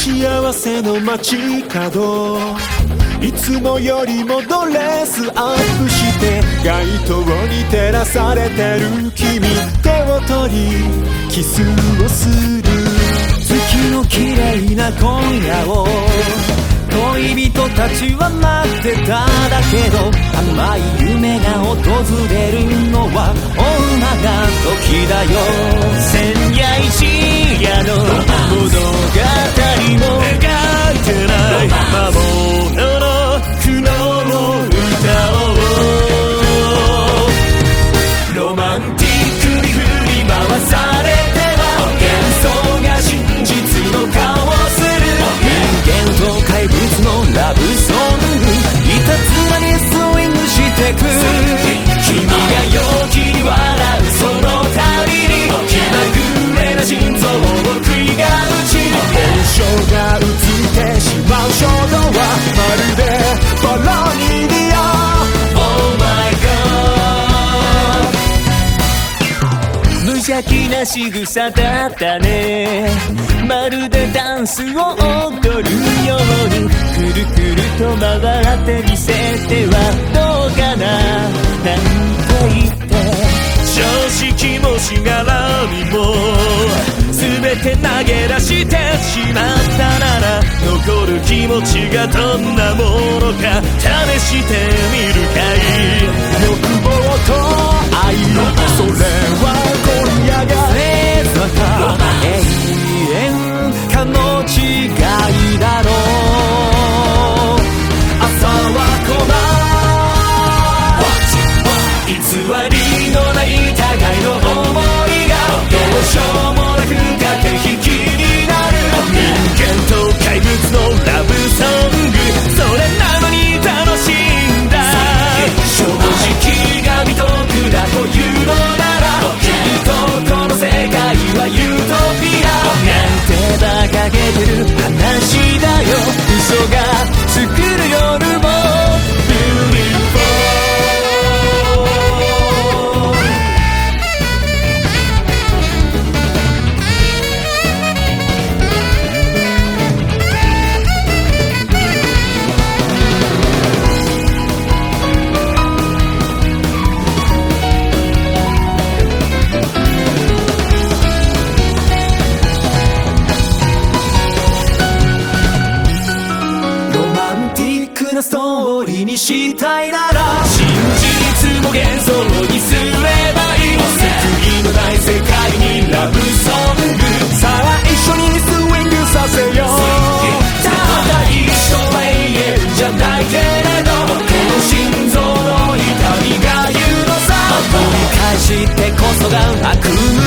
ち合わせの街角いつもよりもドレスアップして街灯に照らされてる君手を取りキスをする月の綺麗な今夜を恋人たちは待ってただけど甘い夢が訪れるのは大間な時だよ。千夜一夜の物語 god 無邪気な仕草だったね。まるでダンスを踊るようにくるくると回ってみせてはどうかな。なんて言って常識もしがらみも全て投げ出してしまったなら残る気持ちがどんなものか試してみるかい。なストーリーにしたいなら真実も幻想にすればいい救いの。ない世界にラブソング。さあ一緒にスイングさせよう。ただ一生は永遠じゃないけれどこの心臓の痛みが言うのさ繰り返してこそが悪夢。